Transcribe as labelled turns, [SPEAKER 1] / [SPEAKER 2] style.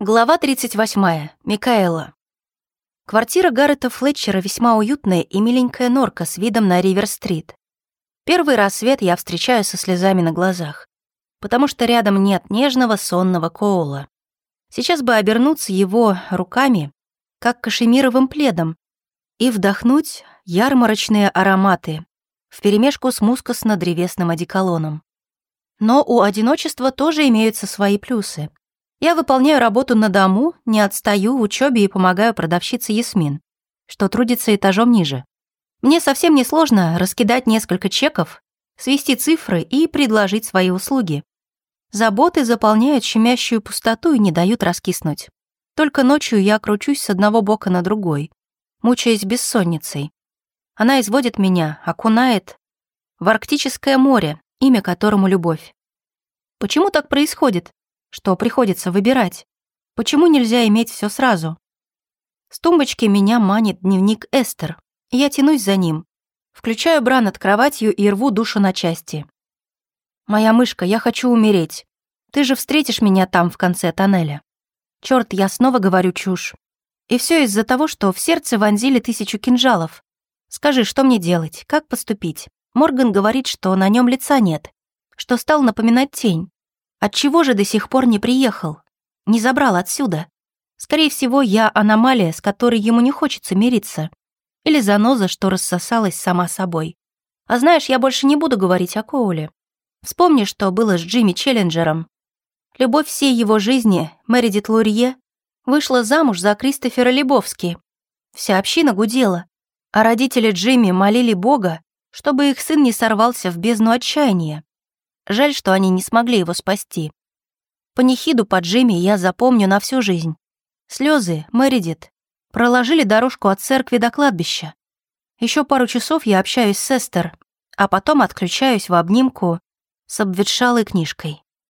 [SPEAKER 1] Глава 38. Микаэла. Квартира Гаррета Флетчера весьма уютная и миленькая норка с видом на Ривер-стрит. Первый рассвет я встречаю со слезами на глазах, потому что рядом нет нежного сонного Коула. Сейчас бы обернуться его руками, как кашемировым пледом, и вдохнуть ярмарочные ароматы вперемешку с мускусно-древесным одеколоном. Но у одиночества тоже имеются свои плюсы — я выполняю работу на дому, не отстаю в учебе и помогаю продавщице Ясмин, что трудится этажом ниже. Мне совсем не сложно раскидать несколько чеков, свести цифры и предложить свои услуги. Заботы заполняют щемящую пустоту и не дают раскиснуть. Только ночью я кручусь с одного бока на другой, мучаясь бессонницей. Она изводит меня, окунает в Арктическое море, имя которому любовь. Почему так происходит? Что приходится выбирать. Почему нельзя иметь все сразу? С тумбочки меня манит дневник Эстер. Я тянусь за ним. Включаю бран над кроватью и рву душу на части. «Моя мышка, я хочу умереть. Ты же встретишь меня там, в конце тоннеля». Черт, я снова говорю чушь. И все из-за того, что в сердце вонзили тысячу кинжалов. Скажи, что мне делать, как поступить? Морган говорит, что на нем лица нет, что стал напоминать тень. Отчего же до сих пор не приехал? Не забрал отсюда? Скорее всего, я аномалия, с которой ему не хочется мириться. Или заноза, что рассосалась сама собой. А знаешь, я больше не буду говорить о Коуле. Вспомни, что было с Джимми Челленджером. Любовь всей его жизни, Мэридит Лурье, вышла замуж за Кристофера Лебовски. Вся община гудела, а родители Джимми молили Бога, чтобы их сын не сорвался в бездну отчаяния. Жаль, что они не смогли его спасти. Панихиду по Джимми я запомню на всю жизнь. Слезы, Мэридит, проложили дорожку от церкви до кладбища. Еще пару часов я общаюсь с Эстер, а потом отключаюсь в обнимку с обветшалой книжкой.